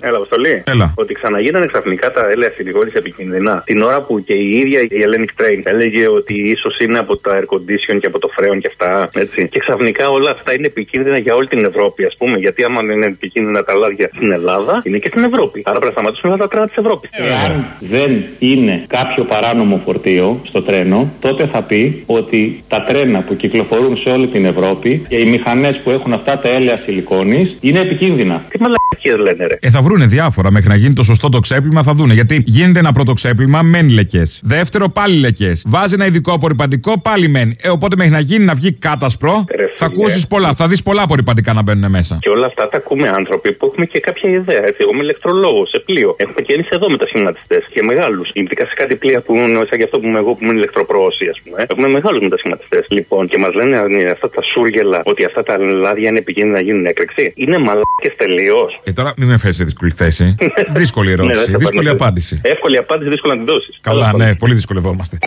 Έλα, Αποστόλη. Έλα. Ότι ξαναγίνανε ξαφνικά τα έλαια σιλικόνης επικίνδυνα. Την ώρα που και η ίδια η Hellenic Train έλεγε ότι ίσως είναι από τα air condition και από το φρέον και αυτά. Έτσι. Και ξαφνικά όλα αυτά είναι επικίνδυνα για όλη την Ευρώπη, ας πούμε. Γιατί άμα είναι επικίνδυνα τα λάδια στην Ελλάδα, είναι και στην Ευρώπη. Άρα πρέπει να σταματήσουμε όλα τα τρένα της Ευρώπης. Εάν δεν είναι κάποιο παράνομο φορτίο στο τρένο, τότε θα πει ότι τα τρένα που κυκλοφορούν σε όλη την Ευρώπη και οι μηχανές που έχουν αυτά τα έλαια σιλικόνης είναι επικίνδυνα. Τι μαλακίες λένε, ρε. Ε, θα βρούνε διάφορα μέχρι να γίνει το σωστό το ξέπλυμα, θα δούνε. Γιατί γίνεται ένα πρώτο ξέπλυμα, μεν λεκές. Δεύτερο, πάλι λεκές. Βάζει ένα ειδικό απορριπαντικό, πάλι μεν. Ε, οπότε μέχρι να γίνει να βγει κάτασπρο, Ρε θα φίλε. ακούσεις πολλά. Θα δεις πολλά απορριπαντικά να μπαίνουν μέσα. Και όλα αυτά τα ακούμε άνθρωποι που έχουμε και κάποια ιδέα. Έτσι. Εγώ είμαι ηλεκτρολόγος σε πλοίο. Έχουμε και εμείς εδώ μετασχηματιστές και μεγάλους. Ειδικά σε κάτι πλοία που είναι σαν και αυτό που είμαι εγώ που είμαι ηλεκτροπρόωση, ας πούμε. Έχουμε μεγάλους μετασχηματιστές. Λοιπόν, και μας λένε ε, αυτά τα σούργελα ότι αυτά τα λάδια είναι επικίνδυνα να γίνουν έκρηξη. Είναι μαλάκες τελείως. Και τώρα μην με φέρεις σε δύσκολη θέση. δύσκολη Ναι, δεν ερώτηση. θα δύσκολη απαντήσω. απάντηση. Εύκολη απάντηση, δύσκολο να την δώσει. Καλά, ναι, πολύ δυσκολευόμαστε.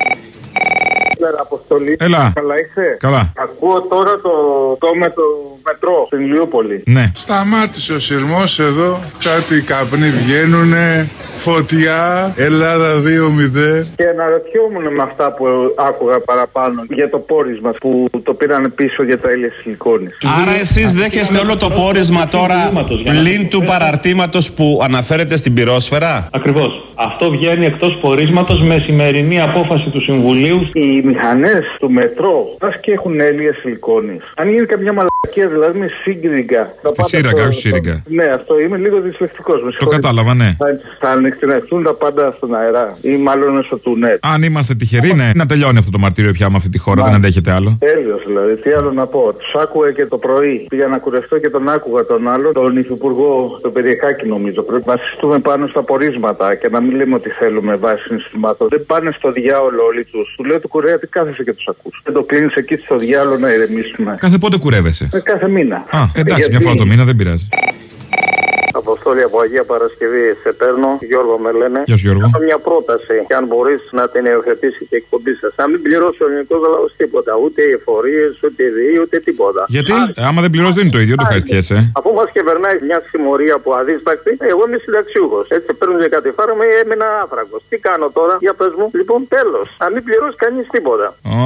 Αποστολή. Έλα. Καλά είσαι; Καλά. Ακούω τώρα το, το με το μετρό στην Λιούπολη. Ναι. Σταμάτησε ο σειρμός εδώ, κάτι καπνοί βγαίνουνε, φωτιά, Ελλάδα 2-0. Και αναρωτιόμουν με αυτά που άκουγα παραπάνω για το πόρισμα που το πήραν πίσω για τα έλια σιλικόνης. Άρα εσείς δέχεστε όλο το πόρισμα τώρα πλην του παραρτήματος που αναφέρεται στην πυρόσφαιρα; Ακριβώς. Αυτό βγαίνει εκτός πορίσματος με σημερινή απόφαση του Συμβουλίου. Οι μηχανές του μετρό, πα και έχουν έλια σιλικόνη. Αν γίνει καμιά μαλακία, δηλαδή με σύγκριγκα. Στη σύραγγα, όχι σύριγγα. Ναι, αυτό είμαι λίγο δυσλεκτικός. Το κατάλαβα, ναι. Θα, θα ανοιχνευτούν τα πάντα στον αέρα ή μάλλον μέσω του νετ. Αν είμαστε τυχεροί, ναι, να τελειώνει αυτό το μαρτύριο πια με αυτή τη χώρα. Δεν αντέχεται άλλο. Τέλειος δηλαδή. Τι άλλο να πω. Τους άκουγα και το πρωί. Πήγα να κουρευτώ και τον άκουγα τον άλλο, τον υφυπουργό, τον Περιεχάκη νομίζω. Πρέπει να βασιστούμε πάνω στα πορίσματα και να μην λέμε ότι θέλουμε βάσει συναισθημάτων. Δεν πάνε στο διάολο όλοι τους. Του λέω του κουρέα τι κάθεσαι και τους ακούς. Δεν το κλείνεις εκεί στο διάολο να ηρεμήσουμε. Κάθε πότε κουρεύεσαι; Ε, κάθε μήνα. Α, εντάξει, Γιατί- μια φορά το μήνα δεν πειράζει. Αποστόλη από Αγία Παρασκευή σε παίρνω. Γιώργο με λένε. Γεια σου, Γιώργο. Κάνω μια πρόταση και αν μπορείς να την υιοθετήσει και η εκπομπή σας. Να μην πληρώσει ο ελληνικός λαός τίποτα. Ούτε οι εφορίες, ούτε οι ΔΕΗ, ούτε τίποτα. Γιατί, ε, άμα δεν πληρώσει, δεν είναι το ίδιο, δεν το ευχαριστιέσαι. Αφού μας κυβερνάει μια συμμορία που αδίστακτη, εγώ είμαι συνταξιούχος. Έτσι παίρνουν και κάτι φάρμα ή έμεινα άφραγος. Τι κάνω τώρα, για πες μου. Λοιπόν, τέλος. Να μην πληρώσει κανείς τίποτα. Ω,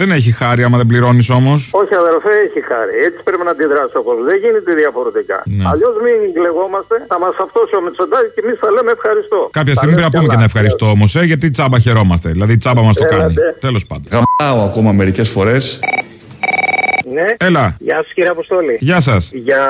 δεν έχει χάρη άμα δεν πληρώνεις όμως. Όχι, αδερφέ, έχει χάρη. Έτσι πρέπει να αντιδράσει ο κόσμος. Δεν γίνεται διαφορετικά. Ναι. Αλλιώς μην κλεγόμαστε, θα μας αυτόσει ο Μητσοτάκης και εμείς θα λέμε ευχαριστώ. Κάποια Τα στιγμή λες πρέπει να πούμε και καλά. να ευχαριστώ όμως, ε, γιατί τσάμπα χαιρόμαστε. Δηλαδή τσάμπα μας το Έλατε. κάνει. Τέλος πάντων. Γαμάω ακόμα μερικές φορές. Ναι. Έλα. Γεια σας κύριε Αποστόλη. Γεια σας. Για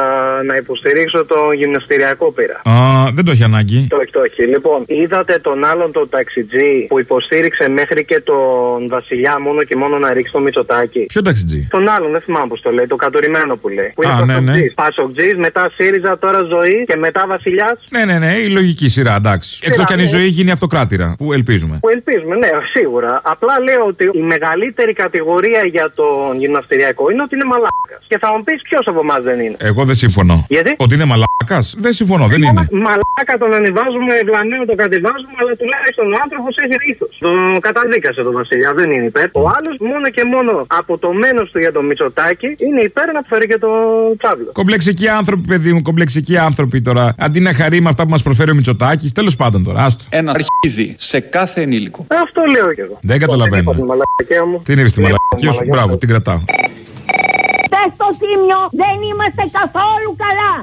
να υποστηρίξω το γυμναστηριακό πήρα. Α, δεν το έχει ανάγκη. Το έχει, το έχει. Λοιπόν, είδατε τον άλλον τον ταξιτζή που υποστήριξε μέχρι και τον Βασιλιά μόνο και μόνο να ρίξει το Μητσοτάκι. Ποιο ταξιτζή; Τον άλλον, δεν θυμάμαι πώς το λέει, το κατορημένο που λέει. Που Α, ναι, ναι. Πασοκτζής. Πασοκτζής, μετά ΣΥΡΙΖΑ, τώρα ζωή και μετά Βασιλιάς. Ναι, ναι, ναι, η λογική σειρά, εντάξει. Εκτός κι αν η ναι. ζωή γίνει αυτοκράτηρα, που ελπίζουμε. Που ελπίζουμε, ναι, σίγουρα. Απλά λέω ότι η μεγαλύτερη κατηγορία για τον γυμναστηριακό είναι ότι είναι μαλάκας. Και θα μου πεις ποιος από εμάς δεν είναι. Εγώ δεν συμφωνώ. Γιατί; Ότι είναι μαλάκας, δεν συμφωνώ, δεν είναι. Μαλάκα τον ανεβάζουμε, βλανέο τον κατεβάζουμε, αλλά τουλάχιστον ο άνθρωπος έχει ήθο. Τον καταδίκασε τον Βασιλιά, δεν είναι υπέρ. Ο άλλος μόνο και μόνο από το μένο του για το Μητσοτάκι είναι υπέρ να φέρει και το τσάβλο. Κομπλεξικοί άνθρωποι, παιδί μου, κομπλεξικοί άνθρωποι τώρα. Αντί να χαρεί με αυτά που μας προσφέρει ο Μητσοτάκης, τέλος πάντων τώρα, άστο. Ένα αρχίδι σε κάθε ενήλικο. Αυτό λέω κι εγώ. Δεν καταλαβαίνω. Την μαλακία μου. Τι είναι στη Λοιπόν, μαλακία σου, μαλακιά μπράβο, μου. την κρατάω. Πες στο τίμιο, δεν είμαστε καθόλου καλά.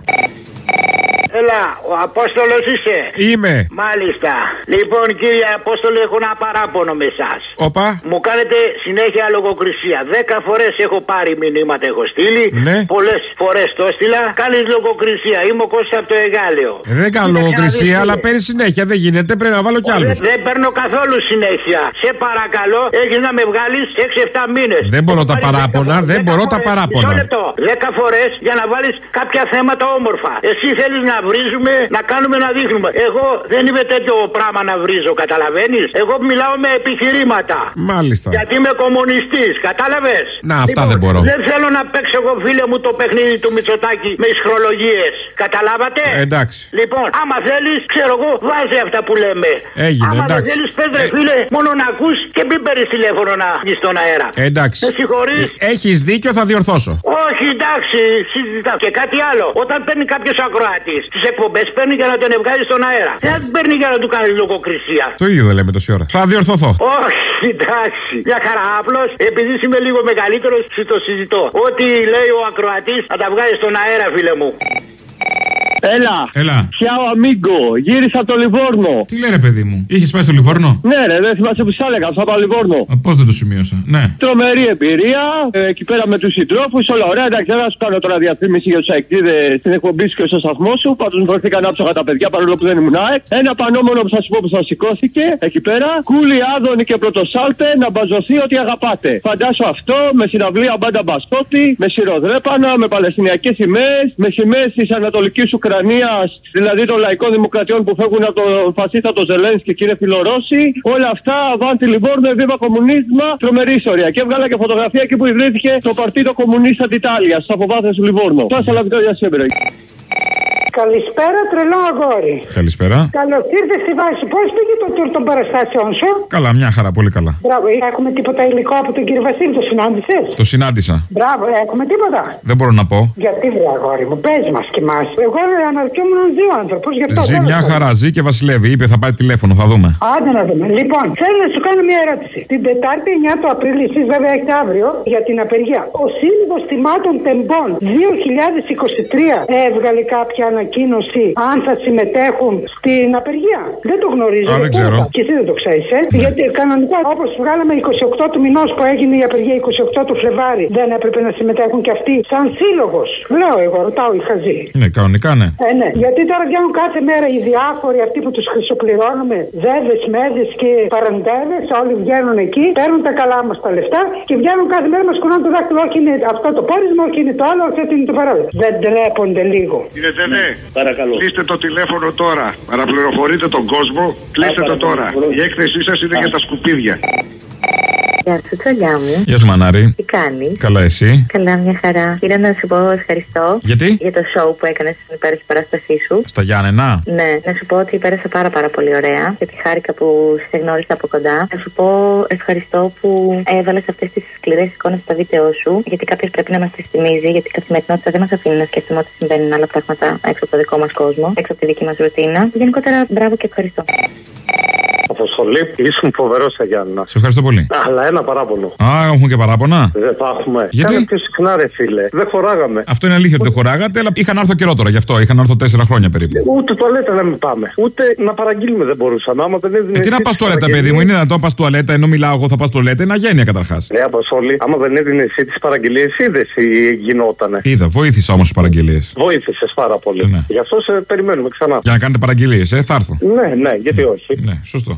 Έλα, ο Απόστολος είσαι. Είμαι. Μάλιστα. Λοιπόν, κύριε Απόστολο, έχω ένα παράπονο με εσάς. Όπα. Μου κάνετε συνέχεια λογοκρισία. Δέκα φορές έχω πάρει μηνύματα, έχω στείλει. Ναι. Πολλές φορές το έστειλα. Κάνεις λογοκρισία. Είμαι ο Κώστας από το Εγάλεο. Ε, Δεν κάνω Κοίτα, λογοκρισία, να δεις, αλλά φίλε. παίρνεις συνέχεια. Δεν γίνεται, πρέπει να βάλω κι άλλους. Δεν, δεν παίρνω καθόλου συνέχεια. Σε παρακαλώ, έχεις να με βγάλεις 6-7 μήνες. Δεν μπορώ τα παράπονα, δεν μπορώ τα παράπονα. Μισό λεπτό. 10 φορές για να βάλεις κάποια θέματα όμορφα. Εσύ θέλεις να βρίζουμε, να κάνουμε να δείχνουμε. Εγώ δεν είμαι τέτοιο πράγμα να βρίζω, καταλαβαίνεις; Εγώ μιλάω με επιχειρήματα. Μάλιστα. Γιατί είμαι κομμουνιστής, κατάλαβες; Να, αυτά δεν μπορώ. Δεν θέλω να παίξω εγώ, φίλε μου, το παιχνίδι του Μητσοτάκη με ισχρολογίες. Καταλάβατε; Ε, εντάξει. Λοιπόν, άμα θέλεις, ξέρω εγώ, βάζει αυτά που λέμε. Έγινε, άμα εντάξει. δεν θέλεις, πες ρε φίλε, μόνο να ακούς και μην παίρνεις τηλέφωνο να βγει στον αέρα. Ε, εντάξει. Με συγχωρείς. Έχεις δίκιο, θα διορθώσω. Όχι, εντάξει, συζητά. Και κάτι άλλο. Όταν παίρνει κάποιος ακροατής τις εκπομπές παίρνει για να τον βγάλει στον αέρα. Δεν παίρνει για να του κάνει λογοκρισία. Το ίδιο δεν λέμε τόση ώρα. Θα διορθωθώ. Όχι, εντάξει. Μια χαρά. Απλώ επειδή είμαι λίγο μεγαλύτερος, το συζητώ. Ό,τι λέει ο ακροατής θα τα βγάλει στον αέρα, φίλε μου. Έλα. Έλα. Ciao amigo. Γύρισα από το Λιβόρνο. Τι λέει ρε παιδί μου, είχες πάει στο Λιβόρνο; Ναι, ρε, δεν θυμάσαι που σ' έλεγα. Θα πάω Λιβόρνο. Πώς δεν το σημείωσα. Ναι. Τρομερή εμπειρία. Ε, εκεί πέρα με τους συντρόφους. Όλα ωραία. Εντάξει, δεν θα σου κάνω τώρα διαφήμιση για τους αεκτήδε στην εκπομπή σου και στο σταθμό σου. Πάντως μου βρεθήκαν άψογα τα παιδιά παρόλο που δεν ήμουν ΑΕΚ. Ένα πανόμονο που θα σου πω που θα σηκώθηκε εκεί πέρα. Κούλι Άδωνη και Πρωτοσάλτε να μπαζωθεί ότι αγαπάτε. Φαντάσου αυτό με συναυλία μπάντα μπασκότη, με σιροδρέπανα, με παλαιστινιακές σημαίες, με σημαίες της Ανατολικής Ουκρανία, δηλαδή των λαϊκών δημοκρατιών που φεύγουν από τον φασίστα το Ζελένσκι και είναι φιλορώσοι. Όλα αυτά, Βάντι Λιμπόρνο, Βίβα Κομμουνίσμα, τρομερή ιστορία. Και έβγαλα και φωτογραφία εκεί που ιδρύθηκε το Παρτίδο Κομμουνίστας d'Italia, στα αποβάθμιση του Λιβόρνο. Πάσα la vittoria sempre. Καλησπέρα, τρελό αγόρι. Καλησπέρα. Καλώς ήρθες στη βάση. Πώς πήγε το τουρ των παραστάσεων σου; Καλά, μια χαρά, πολύ καλά. Μπράβο, έχουμε τίποτα υλικό από τον κύριο Βασίλη, το συνάντησες; Το συνάντησα. Μπράβο, έχουμε τίποτα; Δεν μπορώ να πω. Γιατί βρε αγόρι μου, πες μας και εμά. Εγώ αναρωτιόμουν δύο άνθρωπου. Ζει μια χαρά, ζει και βασιλεύει. Είπε θα πάει τηλέφωνο, θα δούμε. Άντε να δούμε. Λοιπόν, θέλω να σου κάνω μια ερώτηση. Την Τετάρτη 9 του Απρίλη, εσείς βέβαια έχετε αύριο για την απεργία. Ο Σύλλογο Θυμάτων Τεμπών 2023 έβγαλε κάποια ανακοίνωση αν θα συμμετέχουν στην απεργία. Δεν το γνωρίζω. Α, δεν ξέρω. Και εσύ δεν το ξέρεις, ε. Γιατί κανονικά όπως βγάλαμε 28 του μηνός που έγινε η απεργία 28 του Φλεβάρι, δεν έπρεπε να συμμετέχουν και αυτοί σαν σύλλογος. Λέω εγώ, ρωτάω η χαζή. Ναι, κανονικά ναι. Ε, ναι. Γιατί τώρα βγαίνουν κάθε μέρα οι διάφοροι αυτοί που τους χρυσοπληρώνουμε, δέδε, μέδες και παραντέδε, όλοι βγαίνουν εκεί, παίρνουν τα καλά μας τα λεφτά και βγαίνουν κάθε μέρα μας κουνάνε το δάχτυλο. Όχι είναι αυτό το πόρισμα, όχι είναι το άλλο, όχι είναι το παράδειγμα. Δεν τρέπονται λίγο. Κύριε Τενέ, Παρακαλώ. κλείστε το τηλέφωνο τώρα. Παραπληροφορείτε τον κόσμο. Κλείστε το τώρα. Η έκθεσή σας είναι για τα σκουπίδια. Γεια σου, τσολιά μου. Γεια σου, Μανάρη. Τι κάνεις; Καλά, εσύ; Καλά, μια χαρά. Πήρα να σου πω ευχαριστώ. Γιατί; Για το show που έκανες στην υπέροχη παράστασή σου. Στα Γιάννενα; Ναι, να σου πω ότι πέρασα πάρα πάρα πολύ ωραία. Γιατί χάρηκα που σε γνώρισα από κοντά. Να σου πω ευχαριστώ που έβαλες αυτές τις σκληρές εικόνες στα βίντεο σου. Γιατί κάποιος πρέπει να μας τις θυμίζει. Γιατί η καθημερινότητα δεν μας αφήνει να σκέφτομαι ότι συμβαίνουν άλλα πράγματα έξω από το δικό μας κόσμο, έξω από τη δική μας ρουτίνα. Γενικότερα, μπράβο και ευχαριστώ. Αποστολή, ήσουν φοβερός σε Γιάννα. Σε ευχαριστώ πολύ. Αλλά ένα παράπονο. Α, έχουμε και παράπονα. Δεν θα έχουμε. Γιατί; Κάνε πιο συχνά, ρε φίλε. Δεν χωράγαμε. Αυτό είναι αλήθεια ότι δεν χωράγατε, αλλά είχαν άρθρο καιρό τώρα γι' αυτό. Είχαν άρθρο τέσσερα χρόνια περίπου. Ούτε τουαλέτα να μην πάμε. Ούτε να παραγγείλουμε δεν μπορούσαμε. Άμα δεν έδινε. Ε, τι να πας τουαλέτα, παιδί μου, είναι να το πας τουαλέτα ενώ μιλάω εγώ θα πας τουαλέτα, είναι αγένεια καταρχάς. Ρε Αποστολή, άμα δεν έδινε εσύ τις παραγγελίες, είδες ή γινότανε. Είδα, βοήθησα όμως τις παραγγελίες. Βοήθησες πάρα πολύ. Ναι. Γι' αυτό σε περιμένουμε ξανά. Για να κάνετε παραγγελίες, ε, θα έρθω. Ναι, ναι, γιατί όχι. Ναι, σωστό.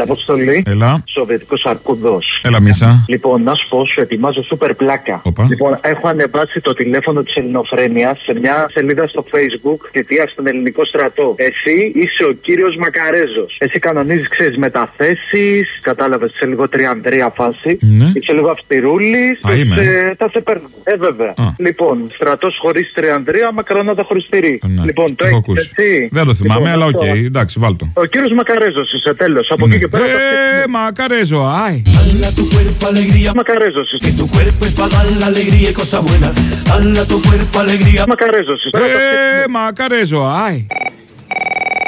Αποστόλη. Έλα. Σοβιετικός αρκούδος. Έλα, Μίσα. Λοιπόν, να σου πω, σου ετοιμάζω σούπερ πλάκα. Οπα. Λοιπόν, έχω ανεβάσει το τηλέφωνο της Ελληνοφρένειας σε μια σελίδα στο Facebook, θητείας στον ελληνικό στρατό. Εσύ είσαι ο κύριος Μακαρέζος. Εσύ κανονίζεις, ξέρεις, μεταθέσεις. Κατάλαβες, σε λίγο τριανδρία φάση. Ναι. Είσαι λίγο αυστηρούλης. Α, είμαι. Θα σε παίρνω. Ε, βέβαια. Α. Λοιπόν, στρατός χωρίς τριανδρία, μακαρονάτα χωρίς τυρί. Ναι. Λοιπόν, το Έχω έχεις ακούσει. έτσι. Δεν το θυμάμαι, Λοιπόν, αλλά οκ, αυτό. εντάξει, βάλτο. Ο κύριος Μακαρέζος είσαι τέλος. Από εκεί και πέρα. θα Ε, μακαρέζο, άι. Μακαρέζο είσαι. Tu cuerpo es para dar la alegría y cosas buenas. Dale a tu cuerpo alegría. Μακαρέζο είσαι. Ε, μακαρέζο, άι.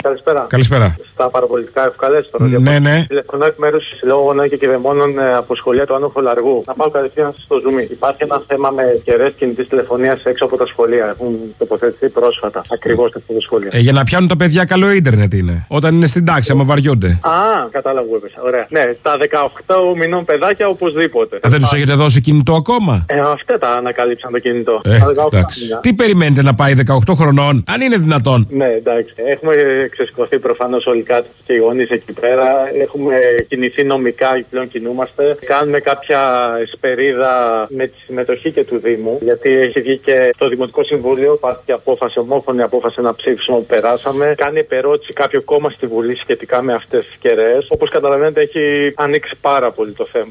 Καλησπέρα. Καλησπέρα. Στα παραπολιτικά ευκαλέστερο. Ναι, ναι. Τηλεφωνώ εκ μέρους της Συλλόγου Γονέων και Κυδεμόνων ε, από σχολεία του Ανώφου Λαργού. Να πάω κατευθείαν στο Zoom. Υπάρχει ένα θέμα με κεραίες κινητής τηλεφωνίας έξω από τα σχολεία. Έχουν τοποθετηθεί πρόσφατα. Ακριβώς σε αυτό το σχολείο. Ε, για να πιάνουν τα παιδιά καλό ίντερνετ είναι. Όταν είναι στην τάξη, άμα βαριούνται. Α, κατάλαβα που έπεσα. Ωραία. Ναι, στα 18 μηνών παιδάκια οπωσδήποτε. Ε, δεν τους έχετε δώσει κινητό ακόμα; Ε, αυτά τα ανακαλύψαν το κινητό. Ε, Τα 18 εντάξει. μήνα. Τι περιμένετε να πάει 18 χρονών, αν είναι δυνατόν; Ναι, εντάξει. Έχουμε ξεσηκωθεί προφανώς όλοι κάτω και οι γονείς εκεί πέρα. Έχουμε κινηθεί νομικά, πλέον κινούμαστε. Κάνουμε κάποια εσπερίδα με τη συμμετοχή και του Δήμου. Γιατί έχει βγει και το Δημοτικό Συμβούλιο. Πάρθηκε απόφαση, ομόφωνη απόφαση, ένα ψήφισμα που περάσαμε. Κάνει επερώτηση κάποιο κόμμα στη Βουλή σχετικά με αυτές τις κεραίες. Όπως καταλαβαίνετε, έχει ανοίξει πάρα πολύ το θέμα.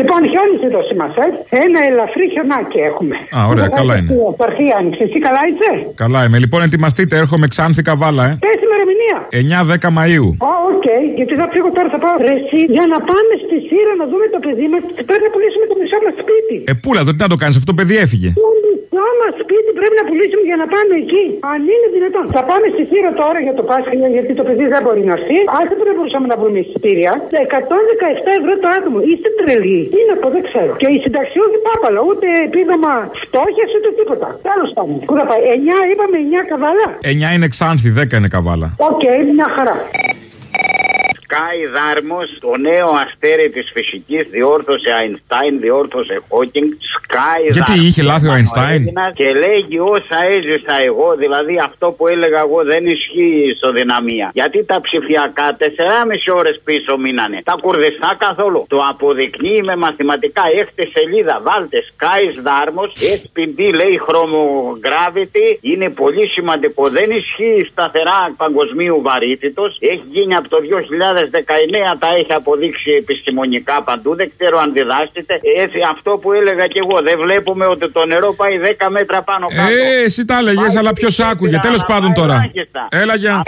Λοιπόν, χιόνι εδώ σε μας, ε. Ένα ελαφρύ χιονάκι έχουμε. Α, ωραία, καλά είναι. Θα έρθει η άνοιξη. Εσύ καλά είσαι; Καλά είμαι. Λοιπόν, ετοιμαστείτε, έρχομαι Ξάνθη Καβάλα, ε. Πες ημερομηνία. 9-10 Μαΐου. Α, οκ, γιατί θα φύγω τώρα, θα πάω. Ρε, εσύ, για να πάμε στη Σύρα να δούμε το παιδί μας, πρέπει να πουλήσουμε το μισό μας σπίτι. Ε, πούλα το, τι να το κάνεις, αυτό το παιδί έφυγε. Μισό μας σπίτι πρέπει να πουλήσουμε για να πάμε εκεί. Αν είναι δυνατόν. Θα πάμε στη Θήρα τώρα για το Πάσχα γιατί το παιδί δεν μπορεί να έρθει. Αν δεν πρέπει να μπορούσαμε να βρούμε εισιτήρια. 117 ευρώ το άτομο. Είστε τρελοί. Τι να πω, δεν ξέρω. Και η συνταξιούχη πάπαλα. Ούτε επίδομα φτώχειας ούτε τίποτα. Τέλος πάντων. Πού θα πάει. 9 είπαμε 9 Καβάλα. 9 είναι Ξάνθη, 10 είναι Καβάλα. Οκ, μια χαρά. Σκάι Δάρμος, το νέο αστέρι της φυσικής, διόρθωσε Αϊνστάιν, διόρθωσε Χόκινγκ. Σκάι Γιατί είχε λάθη ο Αϊνστάιν; Και λέγει όσα έζησα εγώ, δηλαδή αυτό που έλεγα εγώ δεν ισχύει η ισοδυναμία. Γιατί τα ψηφιακά 4,5 ώρες πίσω μείνανε. Τα κουρδιστά καθόλου. Το αποδεικνύει με μαθηματικά. Έχετε σελίδα, βάλτε Σκάις Δάρμος, SPD λέει χρωμογράβητη. Είναι πολύ σημαντικό. Δεν ισχύει σταθερά παγκοσμίου βαρύτητος. Έχει γίνει από το 2019 τα έχει αποδείξει επιστημονικά παντού. Δεν ξέρω αν διδάσκεται. Έτσι, αυτό που έλεγα και εγώ. Δεν βλέπουμε ότι το νερό πάει 10 μέτρα πάνω κάτω. Ε, εσύ τα έλεγες, αλλά ποιος άκουγε. Τέλος πάντων τώρα. Έλα, για.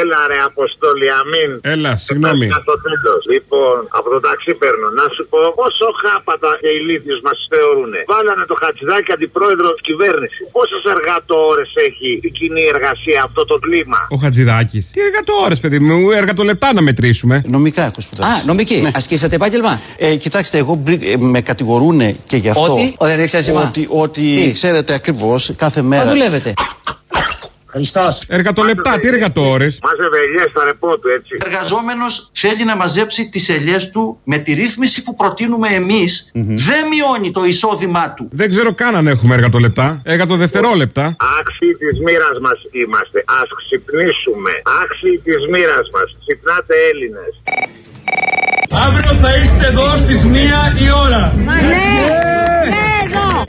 Έλα ρε Αποστόλη, αμήν. Έλα, συγγνώμη. Στο τέλος. Λοιπόν, από το ταξί παίρνω. Να σου πω πόσο χάπατα και ηλίθιους μας θεωρούν. Βάλανε το χατσιδάκι αντιπρόεδρο της κυβέρνησης. Πόσες εργατόρες έχει η κοινή εργασία αυτό το κλίμα; Ο Χατζηδάκης. Τι εργατόρες, παιδί μου, εργατολεπτά να μετρήσουμε. Νομικά έχω σπουδάσει. Α, νομική. Ναι. Ασκήσατε επάγγελμα; Ε, κοιτάξτε, εγώ μπρι- ε, με κατηγορούν και γι' αυτό. Ότι; Ο, δεν έχεις άσχημα. Ότι, ότι Τι; ξέρετε ακριβώς κάθε Μα μέρα. δουλεύετε; Χριστός. Εργατολεπτά, τι εργατόρες. Μάζευε ελιές στα ρεπό του, έτσι. Ο εργαζόμενος θέλει να μαζέψει τις ελιές του με τη ρύθμιση που προτείνουμε εμείς. Δεν μειώνει το εισόδημά του. Δεν ξέρω καν αν έχουμε εργατολεπτά. Εργατοδευτερόλεπτα. Άξιοι της μοίρας μας είμαστε. Α ξυπνήσουμε. Άξιοι της μοίρας μας. Ξυπνάτε Έλληνες. Αύριο θα είστε εδώ στις μία η ώρα. Ναι, ναι, εδώ.